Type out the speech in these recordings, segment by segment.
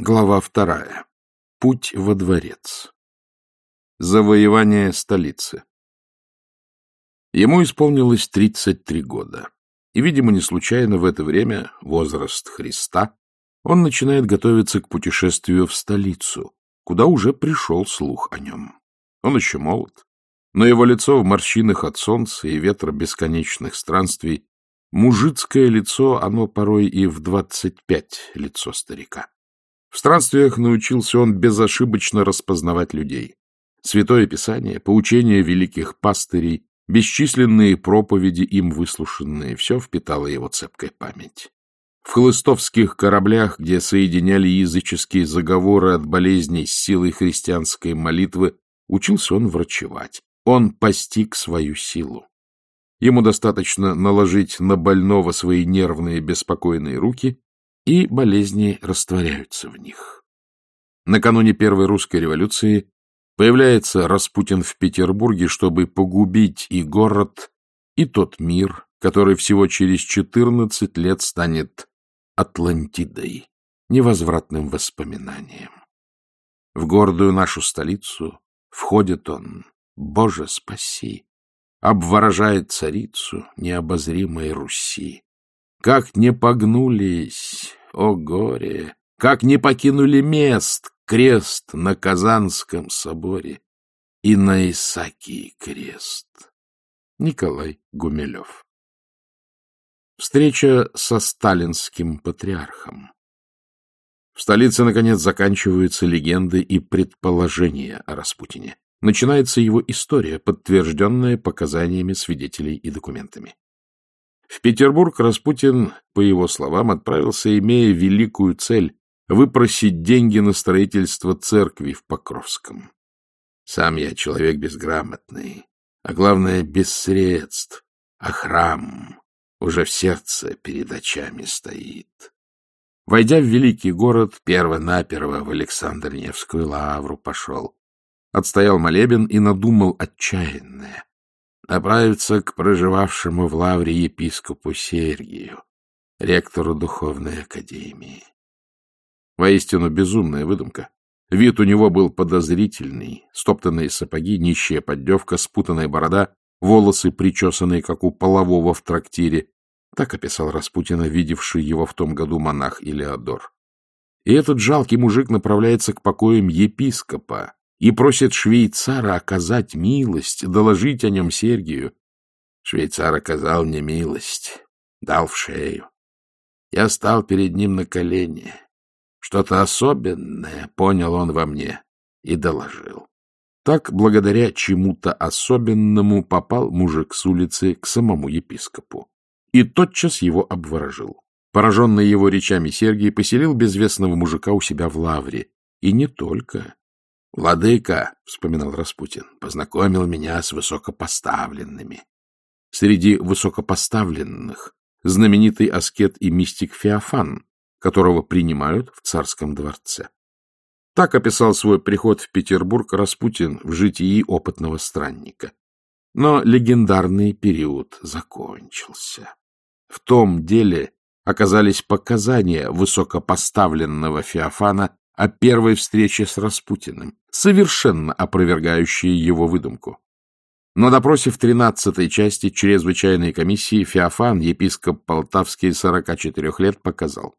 Глава вторая. Путь во дворец. Завоевание столицы. Ему исполнилось 33 года. И, видимо, не случайно в это время, возраст Христа, он начинает готовиться к путешествию в столицу, куда уже пришел слух о нем. Он еще молод, но его лицо в морщинах от солнца и ветра бесконечных странствий, мужицкое лицо, оно порой и в 25 лицо старика. В странствиях научился он безошибочно распознавать людей. Святое Писание, поучения великих пастырей, бесчисленные проповеди, им выслушанные, все впитало его цепкая память. В хлыстовских кораблях, где соединяли языческие заговоры от болезней с силой христианской молитвы, учился он врачевать. Он постиг свою силу. Ему достаточно наложить на больного свои нервные беспокойные руки, и болезни растворяются в них. Накануне Первой русской революции появляется Распутин в Петербурге, чтобы погубить и город, и тот мир, который всего через 14 лет станет Атлантидой, невозвратным воспоминанием. В гордую нашу столицу входит он, Боже спаси, обворожает царицу необозримой Руси. Как не погнулись, о горе, как не покинули мест крест на Казанском соборе и на Исаакии крест. Николай Гумилев Встреча со сталинским патриархом В столице, наконец, заканчиваются легенды и предположения о Распутине. Начинается его история, подтвержденная показаниями свидетелей и документами. В Петербург Распутин, по его словам, отправился, имея великую цель — выпросить деньги на строительство церкви в Покровском. Сам я человек безграмотный, а главное, без средств, а храм уже в сердце перед очами стоит. Войдя в великий город, перво-наперво в Александр-Невскую лавру пошел. Отстоял молебен и надумал отчаянное направиться к проживавшему в лавре епископу Сергию, ректору духовной академии. Воистину безумная выдумка. Вид у него был подозрительный, стоптанные сапоги, нищая поддевка, спутанная борода, волосы, причесанные, как у полового в трактире. Так описал Распутина, видевший его в том году монах Илеодор. И этот жалкий мужик направляется к покоям епископа, и просит швейцара оказать милость, доложить о нем Сергию. Швейцар оказал мне милость, дал в шею. Я стал перед ним на колени. Что-то особенное понял он во мне и доложил. Так, благодаря чему-то особенному, попал мужик с улицы к самому епископу и тотчас его обворожил. Пораженный его речами Сергий поселил безвестного мужика у себя в лавре. И не только. Владыка, — вспоминал Распутин, — познакомил меня с высокопоставленными. Среди высокопоставленных знаменитый аскет и мистик Феофан, которого принимают в царском дворце. Так описал свой приход в Петербург Распутин в житии опытного странника. Но легендарный период закончился. В том деле оказались показания высокопоставленного Феофана о первой встрече с Распутиным, совершенно опровергающие его выдумку. На допросе в тринадцатой части чрезвычайной комиссии Феофан, епископ Полтавский, 44 лет, показал.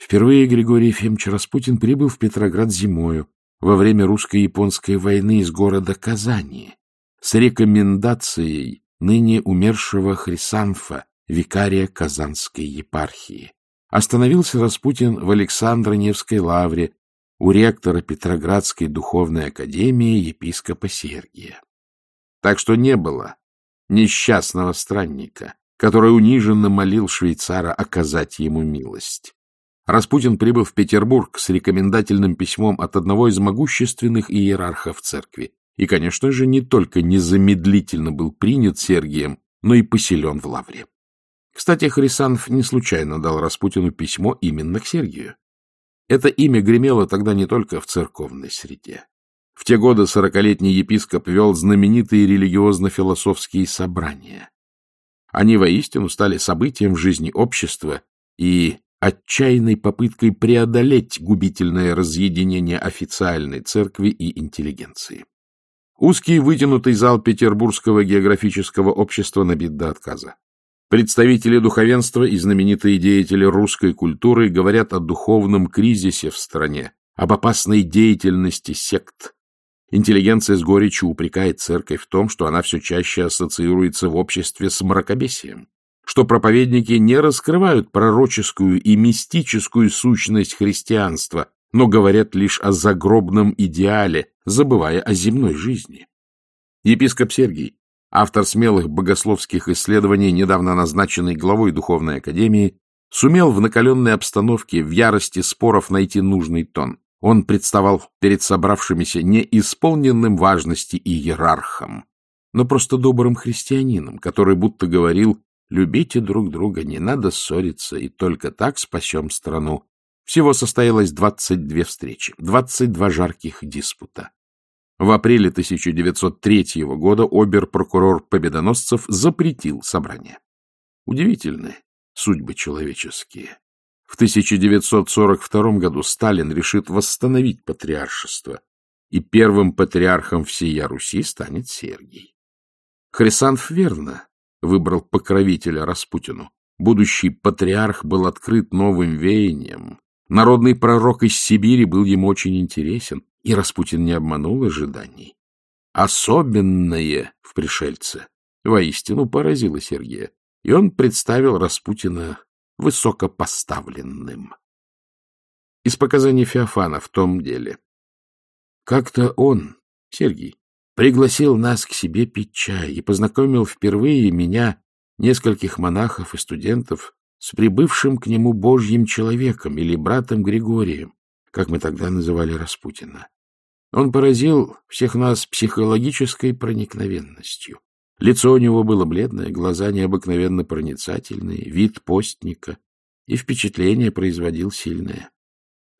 Впервые Григорий Ефимович Распутин прибыл в Петроград зимою во время русско-японской войны из города Казани с рекомендацией ныне умершего Хрисанфа, викария Казанской епархии. Остановился Распутин в Александро-Невской лавре у ректора Петроградской духовной академии епископа Сергия. Так что не было несчастного странника, который униженно молил швейцара оказать ему милость. Распутин прибыл в Петербург с рекомендательным письмом от одного из могущественных иерархов церкви и, конечно же, не только незамедлительно был принят Сергием, но и поселен в лавре. Кстати, Хрисанф не случайно дал Распутину письмо именно к Сергию. Это имя гремело тогда не только в церковной среде. В те годы сорокалетний епископ вел знаменитые религиозно-философские собрания. Они воистину стали событием в жизни общества и отчаянной попыткой преодолеть губительное разъединение официальной церкви и интеллигенции. Узкий вытянутый зал Петербургского географического общества набит до отказа. Представители духовенства и знаменитые деятели русской культуры говорят о духовном кризисе в стране, об опасной деятельности сект. Интеллигенция с горечью упрекает церковь в том, что она все чаще ассоциируется в обществе с мракобесием что проповедники не раскрывают пророческую и мистическую сущность христианства, но говорят лишь о загробном идеале, забывая о земной жизни. Епископ Сергий, автор смелых богословских исследований, недавно назначенный главой Духовной Академии, сумел в накаленной обстановке, в ярости споров найти нужный тон. Он представал перед собравшимися не исполненным важности иерархом, но просто добрым христианином, который будто говорил Любите друг друга, не надо ссориться, и только так спасем страну. Всего состоялось 22 встречи, 22 жарких диспута. В апреле 1903 года обер-прокурор Победоносцев запретил собрание. Удивительные судьбы человеческие. В 1942 году Сталин решит восстановить патриаршество, и первым патриархом всея Руси станет Сергий. Хрисанф верно выбрал покровителя Распутину. Будущий патриарх был открыт новым веянием. Народный пророк из Сибири был ему очень интересен, и Распутин не обманул ожиданий. Особенное в пришельце воистину поразило Сергея, и он представил Распутина высокопоставленным. Из показаний Феофана в том деле. Как-то он, Сергий, пригласил нас к себе пить чай и познакомил впервые меня, нескольких монахов и студентов, с прибывшим к нему Божьим человеком или братом Григорием, как мы тогда называли Распутина. Он поразил всех нас психологической проникновенностью. Лицо у него было бледное, глаза необыкновенно проницательные, вид постника, и впечатление производил сильное.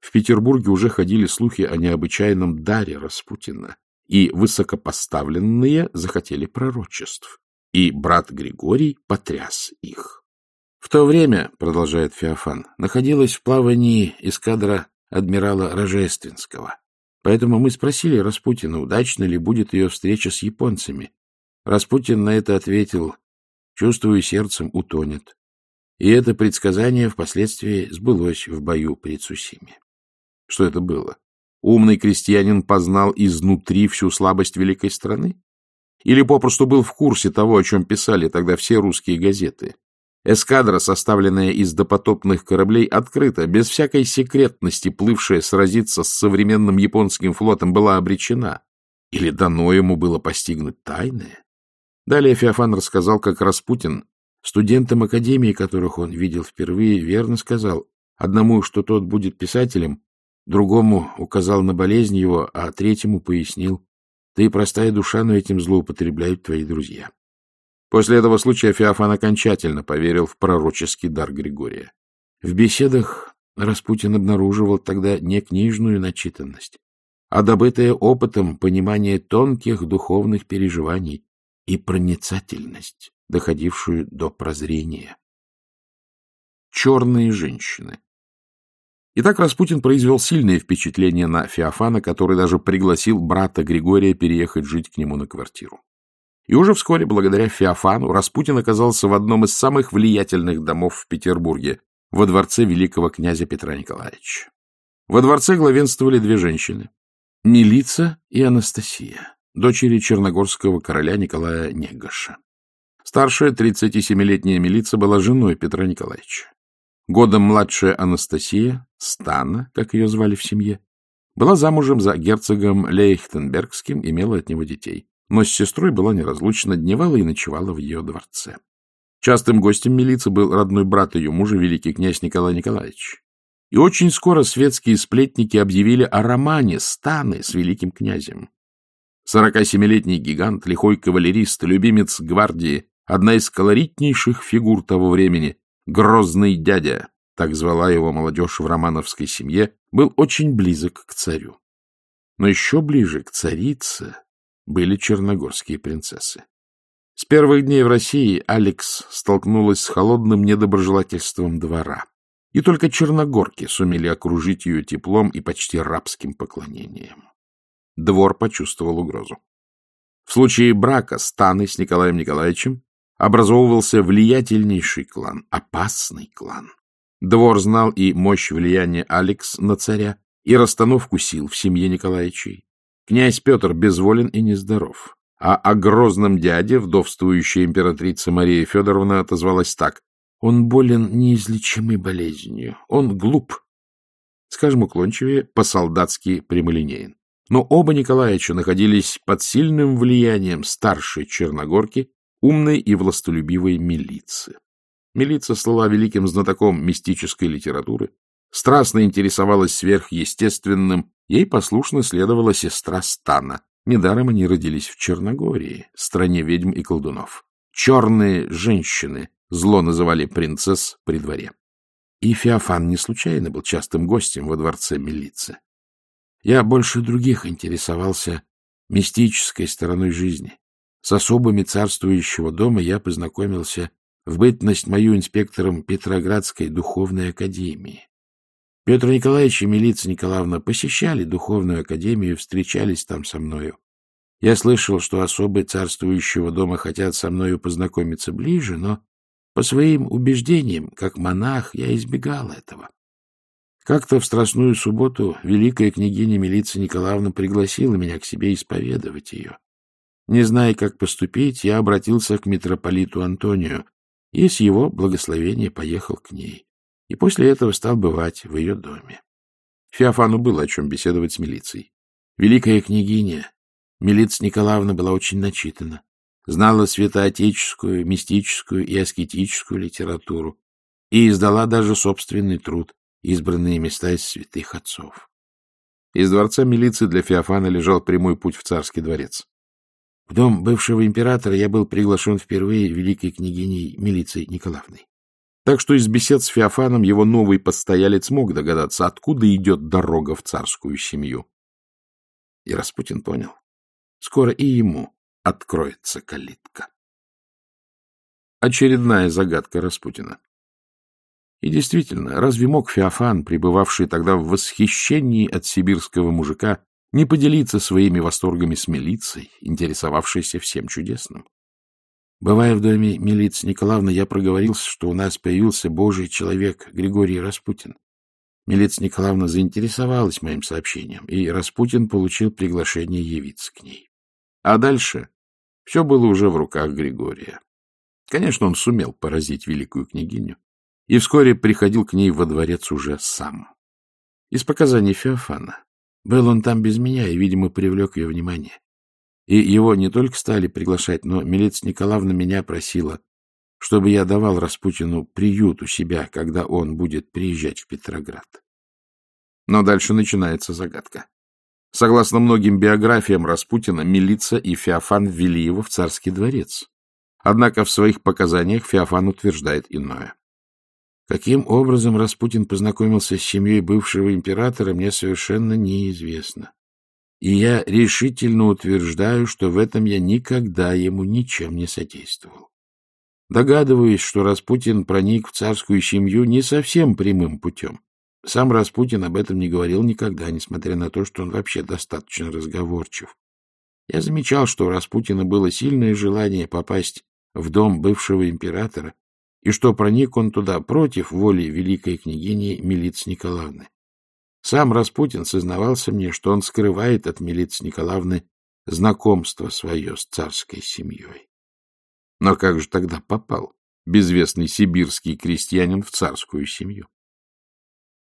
В Петербурге уже ходили слухи о необычайном даре Распутина, и высокопоставленные захотели пророчеств, и брат Григорий потряс их. В то время, продолжает Феофан, находилась в плавании эскадра адмирала Рожественского. Поэтому мы спросили Распутина, удачно ли будет ее встреча с японцами. Распутин на это ответил, чувствую, сердцем утонет. И это предсказание впоследствии сбылось в бою при Цусиме. Что это было? Умный крестьянин познал изнутри всю слабость великой страны? Или попросту был в курсе того, о чем писали тогда все русские газеты? Эскадра, составленная из допотопных кораблей, открыто, без всякой секретности, плывшая сразиться с современным японским флотом, была обречена. Или дано ему было постигнуть тайное? Далее Феофан рассказал, как Распутин, студентам академии, которых он видел впервые, верно сказал, одному, что тот будет писателем, Другому указал на болезнь его, а третьему пояснил, ты простая душа, но этим злоупотребляют твои друзья. После этого случая Феофан окончательно поверил в пророческий дар Григория. В беседах Распутин обнаруживал тогда не книжную начитанность, а добытое опытом понимание тонких духовных переживаний и проницательность, доходившую до прозрения. Черные женщины Итак, Распутин произвел сильное впечатление на Феофана, который даже пригласил брата Григория переехать жить к нему на квартиру. И уже вскоре, благодаря Феофану, Распутин оказался в одном из самых влиятельных домов в Петербурге, во дворце великого князя Петра Николаевича. Во дворце главенствовали две женщины — Милица и Анастасия, дочери черногорского короля Николая Негоша. Старшая, 37-летняя Милица, была женой Петра Николаевича. Годом младшая Анастасия, Стана, как ее звали в семье, была замужем за герцогом Лейхтенбергским, имела от него детей, но с сестрой была неразлучна, дневала и ночевала в ее дворце. Частым гостем милиции был родной брат ее мужа, великий князь Николай Николаевич. И очень скоро светские сплетники объявили о романе Станы с великим князем. 47-летний гигант, лихой кавалерист, любимец гвардии, одна из колоритнейших фигур того времени, Грозный дядя, так звала его молодежь в романовской семье, был очень близок к царю. Но еще ближе к царице были черногорские принцессы. С первых дней в России Алекс столкнулась с холодным недоброжелательством двора. и только черногорки сумели окружить ее теплом и почти рабским поклонением. Двор почувствовал угрозу. В случае брака Станы с Николаем Николаевичем образовывался влиятельнейший клан, опасный клан. Двор знал и мощь влияния Алекс на царя, и расстановку сил в семье Николаевичей. Князь Петр безволен и нездоров, а о грозном дяде вдовствующая императрица Мария Федоровна отозвалась так. Он болен неизлечимой болезнью, он глуп. Скажем уклончивее, по-солдатски прямолинеен. Но оба Николаевича находились под сильным влиянием старшей Черногорки, умной и властолюбивой милиции. Милица слала великим знатоком мистической литературы, страстно интересовалась сверхъестественным, ей послушно следовала сестра Стана. Недаром они родились в Черногории, стране ведьм и колдунов. Черные женщины зло называли принцесс при дворе. И Феофан не случайно был частым гостем во дворце милиции. Я больше других интересовался мистической стороной жизни. С особыми царствующего дома я познакомился в бытность мою инспектором Петроградской духовной академии. Петр Николаевич и Милица Николаевна посещали духовную академию встречались там со мною. Я слышал, что особы царствующего дома хотят со мною познакомиться ближе, но по своим убеждениям, как монах, я избегал этого. Как-то в Страстную субботу великая княгиня Милица Николаевна пригласила меня к себе исповедовать ее. Не зная, как поступить, я обратился к митрополиту Антонию, и с его благословения поехал к ней. И после этого стал бывать в ее доме. Феофану было о чем беседовать с милицией. Великая княгиня, Милица Николаевна была очень начитана, знала святоотеческую, мистическую и аскетическую литературу и издала даже собственный труд «Избранные места из святых отцов». Из дворца милиции для Феофана лежал прямой путь в царский дворец. В дом бывшего императора я был приглашен впервые великой княгиней Милицией Николаевной. Так что из бесед с Феофаном его новый постоялец мог догадаться, откуда идет дорога в царскую семью. И Распутин понял. Скоро и ему откроется калитка. Очередная загадка Распутина. И действительно, разве мог Феофан, пребывавший тогда в восхищении от сибирского мужика, не поделиться своими восторгами с милицией, интересовавшейся всем чудесным. Бывая в доме милиции Николаевны, я проговорился, что у нас появился божий человек Григорий Распутин. Милиция Николаевна заинтересовалась моим сообщением, и Распутин получил приглашение явиться к ней. А дальше все было уже в руках Григория. Конечно, он сумел поразить великую княгиню, и вскоре приходил к ней во дворец уже сам. Из показаний Феофана был он там без меня и, видимо, привлек ее внимание. И его не только стали приглашать, но милиция Николаевна меня просила, чтобы я давал Распутину приют у себя, когда он будет приезжать в Петроград. Но дальше начинается загадка. Согласно многим биографиям Распутина, милиция и Феофан ввели его в царский дворец. Однако в своих показаниях Феофан утверждает иное. Каким образом Распутин познакомился с семьей бывшего императора, мне совершенно неизвестно. И я решительно утверждаю, что в этом я никогда ему ничем не содействовал. Догадываюсь, что Распутин проник в царскую семью не совсем прямым путем. Сам Распутин об этом не говорил никогда, несмотря на то, что он вообще достаточно разговорчив. Я замечал, что у Распутина было сильное желание попасть в дом бывшего императора, и что проник он туда против воли великой княгини Милиц Николаевны. Сам Распутин сознавался мне, что он скрывает от Милиц Николаевны знакомство свое с царской семьей. Но как же тогда попал безвестный сибирский крестьянин в царскую семью?